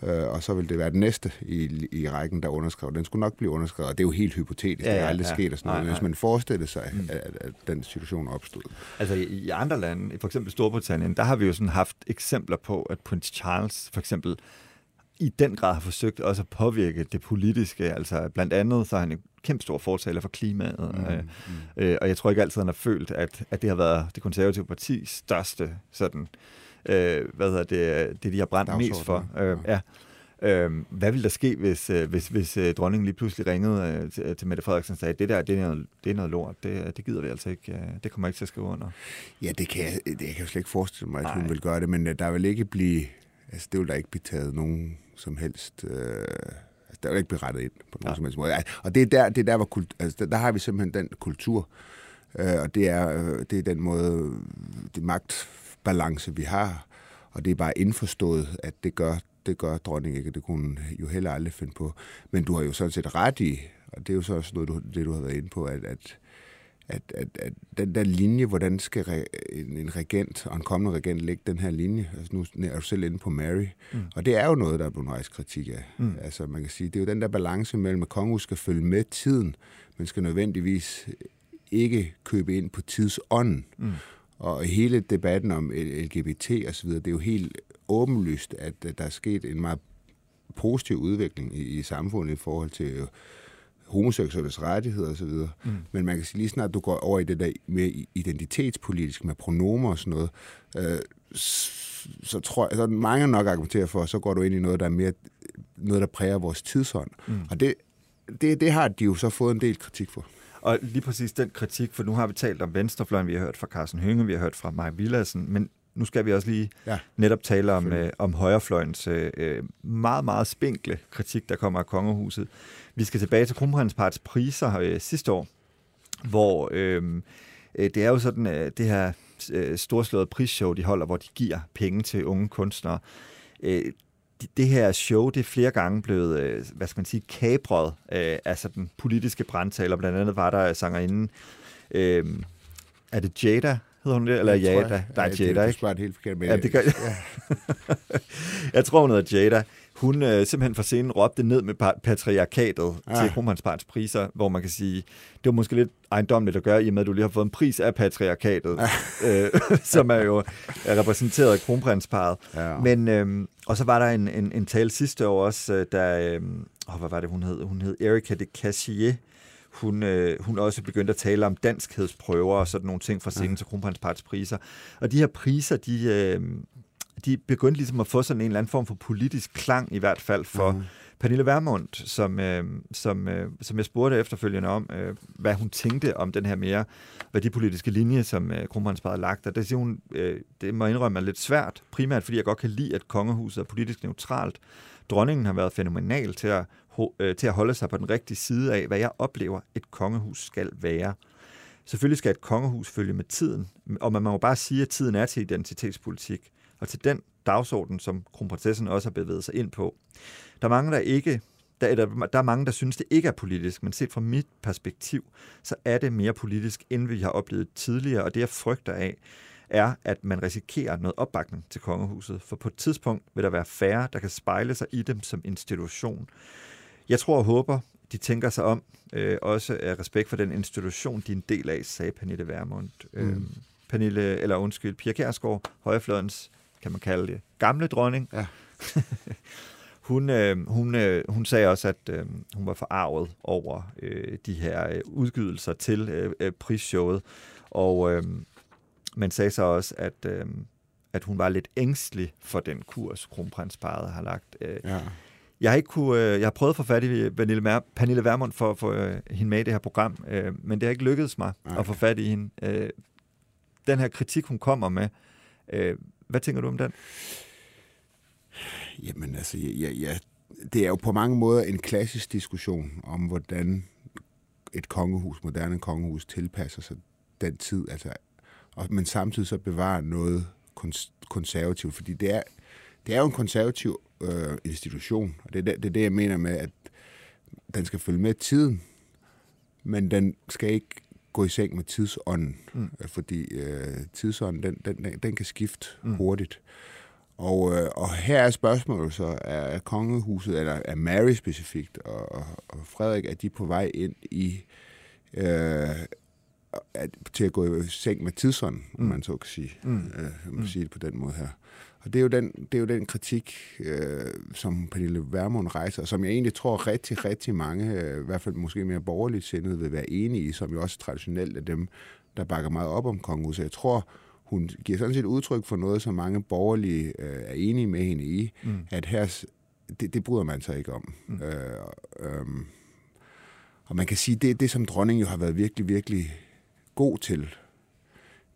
Øh, og så vil det være den næste i, i rækken, der underskrev. Den skulle nok blive underskrevet, og det er jo helt hypotetisk. Ja, ja, det er aldrig ja. sket og sådan noget. Nej. Hvis man forestiller sig, mm. at, at den situation opstod. Altså i, i andre lande, for eksempel Storbritannien, der har vi jo sådan haft eksempler på, at prins Charles for eksempel i den grad har forsøgt også at påvirke det politiske. Altså blandt andet så har han en kæmpe stor fortaler for klimaet. Mm, øh, mm. Øh, og jeg tror ikke altid, han har følt, at, at det har været det konservative partis største sådan, øh, hvad hedder det, det de har brændt mest for. Øh, ja. Øh, hvad ville der ske, hvis, øh, hvis, hvis øh, dronningen lige pludselig ringede øh, til, til Mette Frederiksen og sagde, det der, det er noget, det er noget lort, det, det gider vi altså ikke, øh, det kommer ikke til at skrive under? Ja, det kan jeg, det, jeg kan jo slet ikke forestille mig, at Nej. hun vil gøre det, men der vil ikke blive, altså det vil der ikke blive taget nogen som helst... Øh, altså, der er ikke berettet ind på nogen ja. som helst måde. Og det er der, det er der, hvor kult, altså, der, der har vi simpelthen den kultur, øh, og det er, øh, det er den måde, det magtbalance, vi har, og det er bare indforstået, at det gør, det gør dronning ikke, det kunne jo heller aldrig finde på. Men du har jo sådan set ret i, og det er jo så også noget, du, det du har været inde på, at, at at, at, at den der linje, hvordan skal re, en, en regent og en kommende regent lægge den her linje? Altså nu er du selv inde på Mary, mm. og det er jo noget, der er blevet rejst kritik af. Mm. Altså man kan sige, det er jo den der balance mellem, at kongen skal følge med tiden, men skal nødvendigvis ikke købe ind på tidsånden. Mm. Og hele debatten om LGBT og så videre, det er jo helt åbenlyst, at der er sket en meget positiv udvikling i, i samfundet i forhold til homoseksuelles rettigheder osv. Mm. Men man kan sige, lige snart du går over i det der med identitetspolitisk, med pronomer og sådan noget, øh, så tror jeg, så mange nok argumenterer for, så går du ind i noget, der er mere noget, der præger vores tidsånd. Mm. Og det, det, det har de jo så fået en del kritik for. Og lige præcis den kritik, for nu har vi talt om venstrefløjen, vi har hørt fra Carsten Hønge, vi har hørt fra Maja Villadsen, men nu skal vi også lige ja, netop tale om, øh, om højrefløjens øh, meget, meget spinkle kritik, der kommer af kongehuset. Vi skal tilbage til Kronprinsparets priser øh, sidste år, hvor øh, øh, det er jo sådan, øh, det her øh, storslåede prisshow, de holder, hvor de giver penge til unge kunstnere. Øh, det her show, det er flere gange blevet, øh, hvad skal man sige, kabret øh, af den politiske brandtaler. Blandt andet var der sangerinden, øh, er det Jada, hedder hun det? Eller jeg Jada? Jeg, der er Jada, ikke? Det er helt forkert med ja, det. Gør, ja. jeg tror, hun hedder Jada. Hun øh, simpelthen for scenen råbte ned med patriarkatet ja. til Kronprinsparets priser, hvor man kan sige, det var måske lidt ejendomligt at gøre, i og med at du lige har fået en pris af patriarkatet, ja. øh, som er jo er repræsenteret af kronprinsparet. Ja. Men, øh, og så var der en, en, en tale sidste år også, der, øh, oh, hvad var det hun hed? Hun hed Erika de Cassier, hun, øh, hun også begyndte at tale om danskhedsprøver og sådan nogle ting fra scenen ja. til Kronprinsparets priser. Og de her priser, de, øh, de begyndte ligesom at få sådan en eller anden form for politisk klang, i hvert fald for mm. Pernille Vermund, som, øh, som, øh, som jeg spurgte efterfølgende om, øh, hvad hun tænkte om den her mere værdipolitiske linje, som øh, Kronprinsparet har lagt. Og det siger hun, øh, det må indrømme er lidt svært, primært fordi jeg godt kan lide, at kongehuset er politisk neutralt. Dronningen har været fænomenal til at, øh, til at holde sig på den rigtige side af, hvad jeg oplever, et kongehus skal være. Selvfølgelig skal et kongehus følge med tiden, og man må jo bare sige, at tiden er til identitetspolitik og til den dagsorden, som kronprinsessen også har bevæget sig ind på. Der er mange, der ikke der, der, der er mange, der synes, det ikke er politisk, men set fra mit perspektiv, så er det mere politisk, end vi har oplevet tidligere, og det jeg frygter af, er, at man risikerer noget opbakning til kongehuset, for på et tidspunkt vil der være færre, der kan spejle sig i dem som institution. Jeg tror og håber, de tænker sig om, øh, også af respekt for den institution, de er en del af, sagde Pernille Vermund. Mm. Øh, Pernille, eller undskyld, Pia Kærsgaard, højrefløjens kan man kalde det, gamle dronning. Ja. hun, øh, hun, øh, hun sagde også, at øh, hun var forarvet over øh, de her øh, udgydelser til øh, øh, prisshowet. Og øh, man sagde så også, at, øh, at hun var lidt ængstelig for den kurs, kronprinsparet har lagt. Øh, ja. Jeg har ikke kunne, øh, jeg har prøvet at få fat i Pernille, Pernille Vermund for at få øh, hende med i det her program, øh, men det har ikke lykkedes mig Nej. at få fat i hende. Øh, den her kritik, hun kommer med, øh, hvad tænker du om den? Jamen altså, ja, ja, ja, det er jo på mange måder en klassisk diskussion om, hvordan et kongehus, moderne kongehus, tilpasser sig den tid, altså, og, men samtidig så bevarer noget kons- konservativt, fordi det er, det er jo en konservativ øh, institution, og det er, det, det er det, jeg mener med, at den skal følge med tiden, men den skal ikke gå i seng med tidsånden, mm. fordi øh, tidsånden, den, den, den, den kan skifte mm. hurtigt. Og, øh, og her er spørgsmålet så, er kongehuset, eller er Mary specifikt, og, og, og Frederik, er de på vej ind i, øh, at, til at gå i seng med tidsånden, mm. om man så kan sige, mm. øh, man mm. sige det på den måde her. Og det er jo den, det er jo den kritik, øh, som Pernille Vermund rejser, som jeg egentlig tror rigtig, rigtig mange, øh, i hvert fald måske mere borgerligt sindede, vil være enige i, som jo også traditionelt er dem, der bakker meget op om kongehuset. Jeg tror, hun giver sådan set udtryk for noget, som mange borgerlige øh, er enige med hende i, mm. at her, det, det bryder man sig ikke om. Mm. Øh, øh, og man kan sige, det det, som dronningen jo har været virkelig, virkelig god til,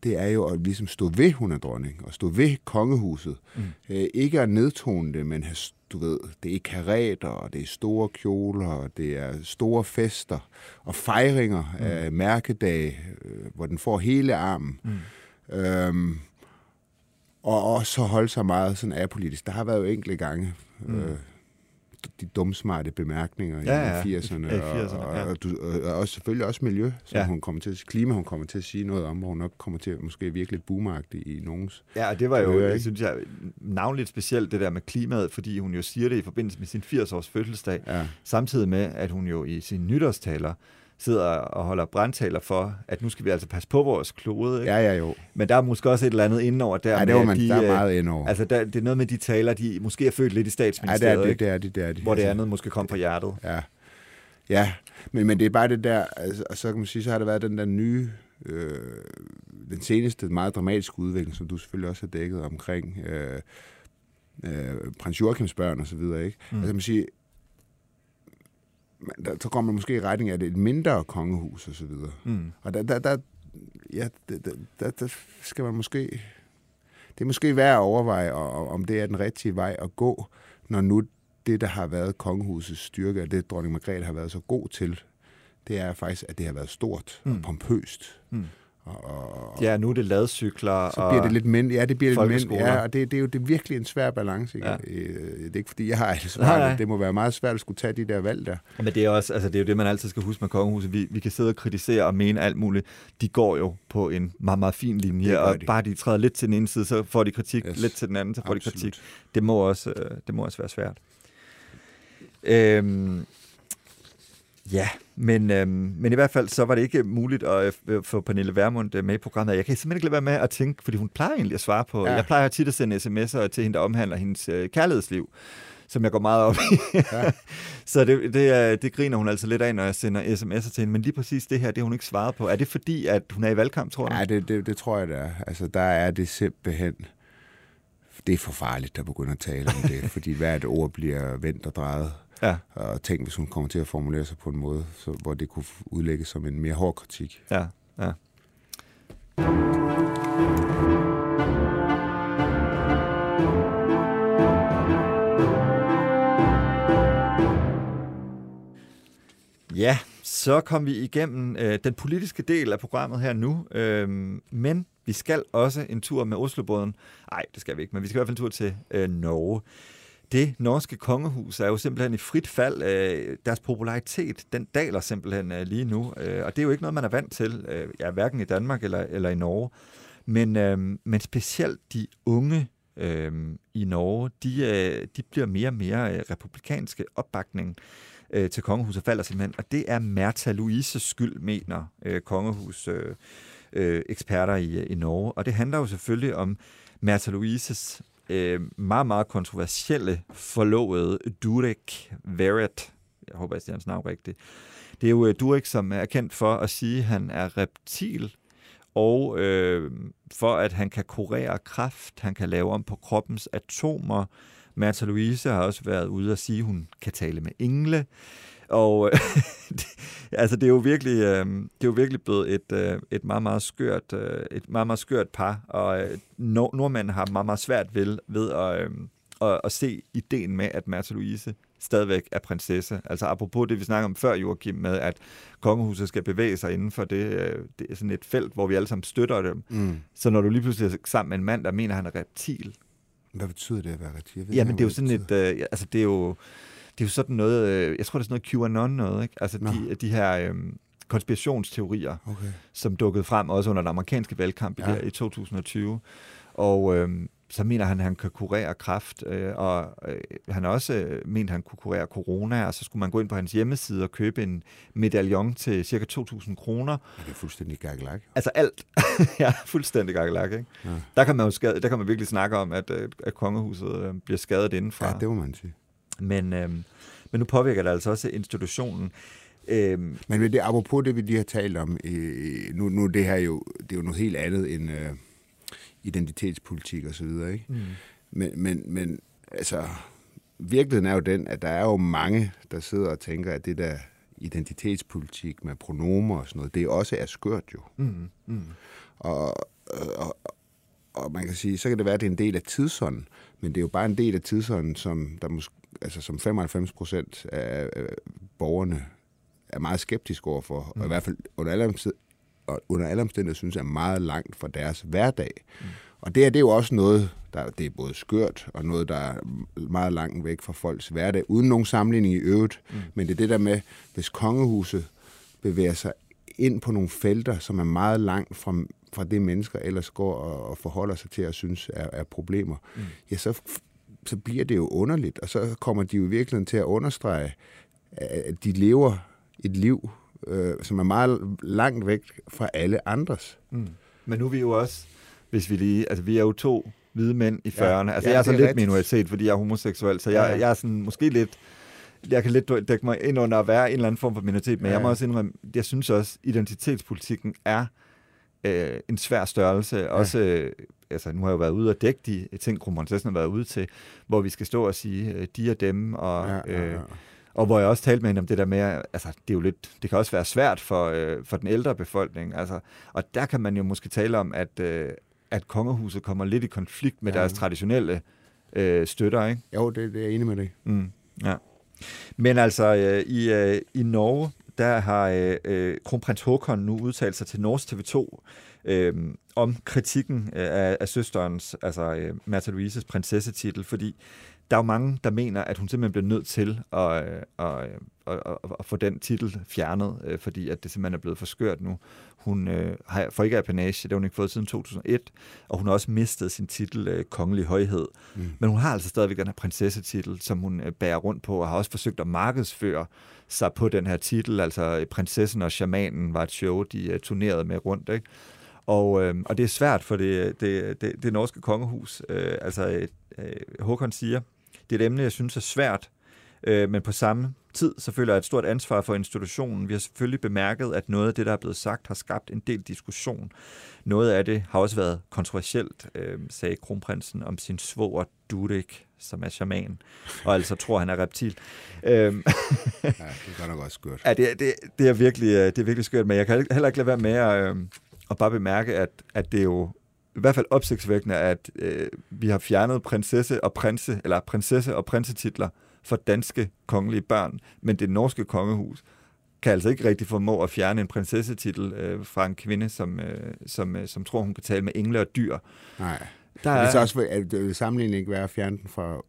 det er jo at ligesom stå ved, hun er dronning, og stå ved kongehuset. Mm. Øh, ikke at nedtone det, men du ved, det er kareter, og det er store kjoler, og det er store fester, og fejringer mm. af mærkedage, øh, hvor den får hele armen. Mm. Øhm, og også holde sig meget sådan apolitisk. Der har været jo enkelte gange mm. øh, de dumsmarte bemærkninger Ja, ja, i 80'erne, Ja, i og, 80'erne, og, ja. og, du, og, og også, selvfølgelig også miljø, som Ja. hun kommer til, at- klima, hun kommer til at sige noget om, hvor hun nok kommer til at måske virkelig lidt boomagtig i nogens. Ja, og det var jo, hører jeg synes jeg, navnligt specielt det der med klimaet, fordi hun jo siger det i forbindelse med sin 80-års fødselsdag, Ja. samtidig med, at hun jo i sine nytårstaler sidder og holder brandtaler for, at nu skal vi altså passe på vores klode. Ikke? Ja, ja, jo. Men der er måske også et eller andet indenover der. Ja, det var man, de, der er øh, meget indover. Altså, der, det er noget med de taler, de måske er født lidt i ja, det statsministeriet, er det, det er det, det er det. hvor det Altså, andet måske kom fra hjertet. Ja, ja. Men, men det er bare det der, altså, og så kan man sige, så har der været den der nye, øh, den seneste meget dramatiske udvikling, som du selvfølgelig også har dækket omkring øh, øh, prins Joachims børn og så videre, ikke? Mm. Altså man siger, der, så kommer man måske i retning af det et mindre kongehus og så videre. Mm. Og der, der, der, ja, der, der, der, skal man måske... Det er måske værd at overveje, om det er den rigtige vej at gå, når nu det, der har været kongehusets styrke, og det dronning Margrethe har været så god til, det er faktisk, at det har været stort mm. og pompøst. Mm. Og, og, Ja, nu er det ladcykler. så bliver det lidt mindre. Ja, det bliver lidt folkeskoler. Ja, og det, det er jo det er virkelig en svær balance. Ikke? Ja. Øh, Det er ikke, fordi jeg har alle svarene. Det må være meget svært at skulle tage de der valg der. Men det er, også, altså det er jo det, man altid skal huske med kongehuset. Vi, vi kan sidde og kritisere og mene alt muligt. De går jo på en meget, meget fin linje, Det og de. bare de træder lidt til den ene side, så får de kritik, Yes. lidt til den anden, så får de Absolut. kritik. Det må også, øh, det må også være svært. Øhm, ja, men, øhm, men i hvert fald så var det ikke muligt at øh, få Pernille Vermund øh, med i programmet. Jeg kan simpelthen ikke lade være med at tænke, fordi hun plejer egentlig at svare på. Ja. Jeg plejer tit at sende sms'er til hende, der omhandler hendes øh, kærlighedsliv, som jeg går meget op i. Ja. så det, det, det griner hun altså lidt af, når jeg sender sms'er til hende. Men lige præcis det her, det har hun ikke svaret på. Er det fordi, at hun er i valgkamp, tror du? Ja, det, det, det tror jeg, det er. Altså, der er det simpelthen... Det er for farligt at begynde at tale om det, fordi hvert ord bliver vendt og drejet. Ja, Og tænk, hvis hun kommer til at formulere sig på en måde, så, hvor det kunne udlægges som en mere hård kritik. ja, ja. Ja, så kom vi igennem øh, den politiske del af programmet her nu, øh, men vi skal også en tur med Oslobåden. Nej, det skal vi ikke, men vi skal i hvert fald en tur til øh, Norge. Det norske kongehus er jo simpelthen i frit fald. Øh, deres popularitet, den daler simpelthen øh, lige nu, øh, og det er jo ikke noget, man er vant til, øh, ja, hverken i Danmark eller, eller i Norge. Men, øh, men specielt de unge øh, i Norge, de, øh, de bliver mere og mere øh, republikanske opbakning øh, til kongehuset falder simpelthen, og det er Märtha Louises skyld, mener øh, kongehus øh, øh, eksperter i, øh, i Norge. Og det handler jo selvfølgelig om Märtha Louises øh, meget, meget kontroversielle forlovede Durek Verret. Jeg håber, jeg siger hans navn rigtigt. Det er jo øh, Durek, som er kendt for at sige, at han er reptil, og øh, for at han kan kurere kræft, han kan lave om på kroppens atomer, Martha Louise har også været ude og sige, at hun kan tale med engle. Og det, altså, det er jo virkelig, øh, det er jo virkelig blevet et, øh, et, meget, meget skørt, øh, et meget, meget skørt par, og øh, nordmænd har meget, meget svært ved, ved at, øh, at, at se ideen med, at Märtha Louise stadigvæk er prinsesse. Altså apropos det, vi snakker om før, Joachim, med at kongehuset skal bevæge sig inden for det, øh, det er sådan et felt, hvor vi alle sammen støtter dem. Mm. Så når du lige pludselig er sammen med en mand, der mener, han er reptil. Hvad betyder det at være reptil? Jamen, det er jo sådan et, øh, altså det er jo, det er jo sådan noget, øh, jeg tror, det er sådan noget QAnon noget, ikke? Altså de, de her øh, konspirationsteorier, okay. som dukkede frem også under den amerikanske valgkamp ja. i 2020. Og øh, så mener han, at han kan kurere kræft, øh, og øh, han også øh, ment, at han kunne kurere corona, og så skulle man gå ind på hans hjemmeside og købe en medaljon til cirka 2.000 kroner. Er det fuldstændig gakkelak? Altså alt. ja, fuldstændig gakkelak, ikke? Ja. Der, kan man jo skade, der kan man virkelig snakke om, at, øh, at kongehuset øh, bliver skadet indenfra. Ja, det må man sige. Men, øh, men nu påvirker det altså også institutionen. Øhm. Men det apropos det, vi lige har talt om, øh, nu, nu det her jo, det er jo noget helt andet end, øh, identitetspolitik og så videre, ikke? Mm. Men, men, men altså, virkeligheden er jo den, at der er jo mange, der sidder og tænker, at det der identitetspolitik med pronomer og sådan noget, det også er skørt jo. Mm. Mm. Og, og, og man kan sige, så kan det være, at det er en del af tidsånden, men det er jo bare en del af tidsånden, som, der måske, altså, som 95 procent af borgerne er meget skeptiske overfor, mm. og i hvert fald under alle og under alle omstændigheder synes er meget langt fra deres hverdag. Mm. Og det er, det er jo også noget, der det er både skørt og noget, der er meget langt væk fra folks hverdag, uden nogen sammenligning i øvrigt. Mm. Men det er det der med, hvis kongehuset bevæger sig ind på nogle felter, som er meget langt fra, fra det, mennesker ellers går og, og forholder sig til og synes er, er problemer, mm. ja, så, så bliver det jo underligt, og så kommer de jo virkelig til at understrege, at de lever et liv, øh, som er meget langt væk fra alle andres. Mm. Men nu er vi jo også, hvis vi lige, altså vi er jo to hvide mænd i 40'erne. Ja, altså ja, jeg er så lidt rigtigt. minoritet, fordi jeg er homoseksuel, så jeg, ja. jeg er sådan måske lidt, jeg kan lidt dække mig ind under at være en eller anden form for minoritet, men ja. jeg må også indrømme, jeg synes også, identitetspolitikken er øh, en svær størrelse. Ja. Også, øh, altså nu har jeg jo været ude og dække de ting, kronprinsessen har været ude til, hvor vi skal stå og sige, øh, de er dem, og... Ja, ja, ja. Øh, og hvor jeg også talte med hende om det der med, altså det er jo lidt, det kan også være svært for, øh, for den ældre befolkning. Altså, og der kan man jo måske tale om, at, øh, at kongehuset kommer lidt i konflikt med ja. deres traditionelle øh, støtter, ikke? Jo, det, det er jeg enig med dig. Mm, ja. Men altså, øh, i, øh, i Norge, der har øh, øh, kronprins Håkon nu udtalt sig til Norsk TV2 øh, om kritikken øh, af, af søsterens, altså øh, Märtha Louises prinsessetitel, fordi der er jo mange, der mener, at hun simpelthen bliver nødt til at, at, at, at, at få den titel fjernet, øh, fordi at det simpelthen er blevet for skørt nu. Hun øh, har, får ikke apanage, det har hun ikke fået siden 2001, og hun har også mistet sin titel øh, Kongelig Højhed. Mm. Men hun har altså stadigvæk den her prinsessetitel, som hun øh, bærer rundt på, og har også forsøgt at markedsføre sig på den her titel. Altså Prinsessen og Shamanen var et show, de øh, turnerede med rundt, ikke? Og, øh, og det er svært for det, det, det, det norske kongehus. Øh, altså, øh, Håkon siger, det er et emne, jeg synes er svært, øh, men på samme tid så føler jeg et stort ansvar for institutionen. Vi har selvfølgelig bemærket, at noget af det, der er blevet sagt, har skabt en del diskussion. Noget af det har også været kontroversielt, øh, sagde kronprinsen om sin svoger Dudek, som er shaman, og altså tror, han er reptil. Øhm, ja, det er godt nok også skørt. Ja, det, det, det, er virkelig, øh, det er virkelig skørt, men jeg kan heller ikke lade være med at, at bare bemærke, at, at det er jo i hvert fald opsigtsvækkende, at øh, vi har fjernet prinsesse og prinse, eller prinsesse og prinsetitler for danske kongelige børn, men det norske kongehus kan altså ikke rigtig formå at fjerne en prinsessetitel øh, fra en kvinde, som, øh, som, øh, som tror, hun kan tale med engle og dyr. Nej. Der er... Det så også, at det sammenligning ikke være at fjerne den fra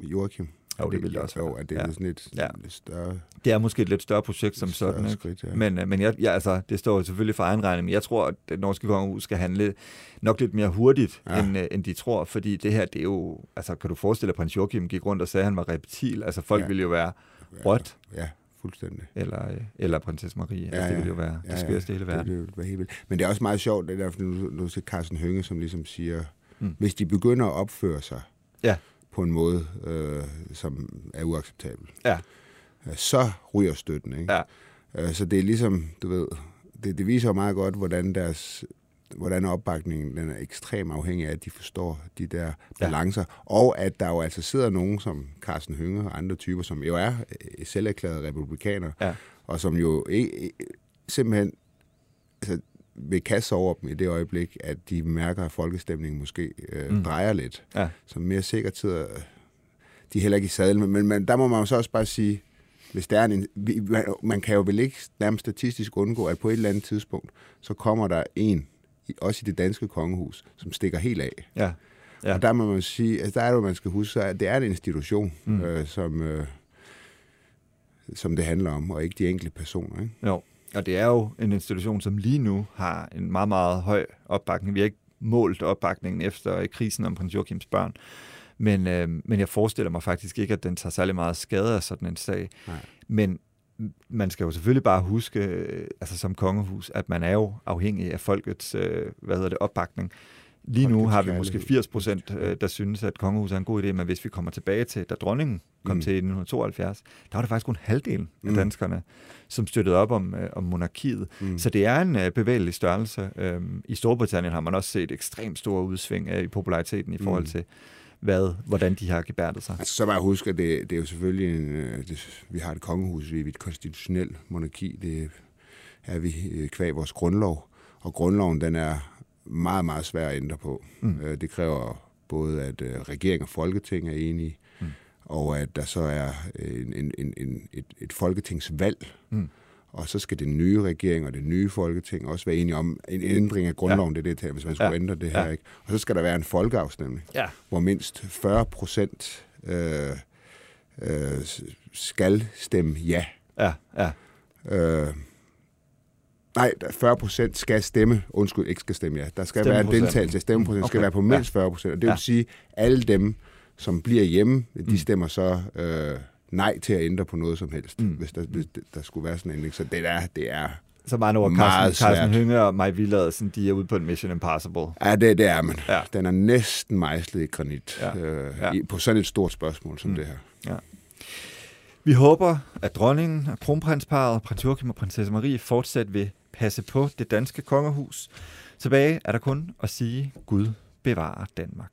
Joachim. Jo, det vil det også være. Jo, at det er ja. sådan et, ja. større... Det er måske et lidt større projekt som sådan. Skridt, ja. Men, øh, men jeg, jeg, altså, det står selvfølgelig for egen regning, men jeg tror, at det norske kongehus skal handle nok lidt mere hurtigt, ja. end, øh, end de tror, fordi det her, det er jo... Altså, kan du forestille dig, at prins Joachim gik rundt og sagde, at han var reptil? Altså, folk ja. ville jo være rødt. Ja, ja fuldstændig. Eller, øh, eller prinsesse Marie. Ja, altså, det ville jo være ja, det skørste ja, hele verden. Det, det, være helt vildt. Men det er også meget sjovt, det der, nu, nu ser Carsten Hønge, som ligesom siger, mm. hvis de begynder at opføre sig, ja på en måde, øh, som er uacceptabel. Ja. Så ryger støtten, ikke? Ja. Øh, så det er ligesom, du ved, det, det viser jo meget godt, hvordan deres hvordan opbakningen den er ekstremt afhængig af, at de forstår de der balancer, ja. og at der jo altså sidder nogen som Carsten Hønge og andre typer, som jo er øh, selverklærede republikanere, ja. og som jo ikke, simpelthen altså, vil kaste over dem i det øjeblik, at de mærker, at folkestemningen måske øh, mm. drejer lidt. Ja. Så mere sikkert sidder de heller ikke i sadel. Men, men der må man jo så også bare sige, hvis der er en, man kan jo vel ikke nærmest statistisk undgå, at på et eller andet tidspunkt, så kommer der en, også i det danske kongehus, som stikker helt af. Ja. Ja. Og der må man sige, altså der er det, man skal huske, at det er en institution, mm. øh, som, øh, som det handler om, og ikke de enkelte personer. Ikke? Jo, og det er jo en institution, som lige nu har en meget, meget høj opbakning. Vi har ikke målt opbakningen efter krisen om prins Joachims børn. Men, øh, men jeg forestiller mig faktisk ikke, at den tager særlig meget skade af sådan en sag. Nej. Men man skal jo selvfølgelig bare huske, øh, altså som kongehus, at man er jo afhængig af folkets øh, hvad hedder det, opbakning. Lige nu har vi måske 80 procent, øh, der synes, at kongehuset er en god idé, men hvis vi kommer tilbage til, da dronningen kom mm. til i 1972, der var det faktisk kun halvdelen af mm. danskerne, som støttede op om, om monarkiet. Mm. Så det er en bevægelig størrelse. Øhm, I Storbritannien har man også set ekstremt store udsving i populariteten i forhold mm. til hvad, hvordan de har gebærdet sig. Altså, så bare huske, at det, det er jo selvfølgelig en, øh, det, vi har et kongehus, vi er et konstitutionelt monarki, det er vi øh, kvæg vores grundlov, og grundloven den er meget, meget svær at ændre på. Mm. Øh, det kræver både, at regering og folketing er enige, mm. og at der så er en, en, en, en, et, et folketingsvalg, mm og så skal den nye regering og det nye folketing også være enige om en ændring af grundloven, ja. det er det, hvis man skulle ja. ændre det her. Ja. Ikke? Og så skal der være en folkeafstemning, ja. hvor mindst 40 procent øh, øh, skal stemme ja. Ja, ja. Øh, Nej, 40 procent skal stemme, undskyld, ikke skal stemme ja. Der skal være en deltagelse, stemmeprocent okay. skal være på mindst 40 procent, og det vil ja. sige, at alle dem, som bliver hjemme, de mm. stemmer så øh, nej til at ændre på noget som helst, mm. hvis, der, hvis der skulle være sådan en ændring. Så det er, det er så meget ord, Carsten, Carsten Hynge og Maj Villadsen, de er ude på en Mission Impossible. Ja, det, det er man. Ja. Den er næsten mejslet i granit ja. Øh, ja. I, på sådan et stort spørgsmål som mm. det her. Ja. Vi håber, at dronningen og kronprinsparet, prins Joachim og prinsesse Marie, fortsat vil passe på det danske kongehus. Tilbage er der kun at sige Gud bevare Danmark.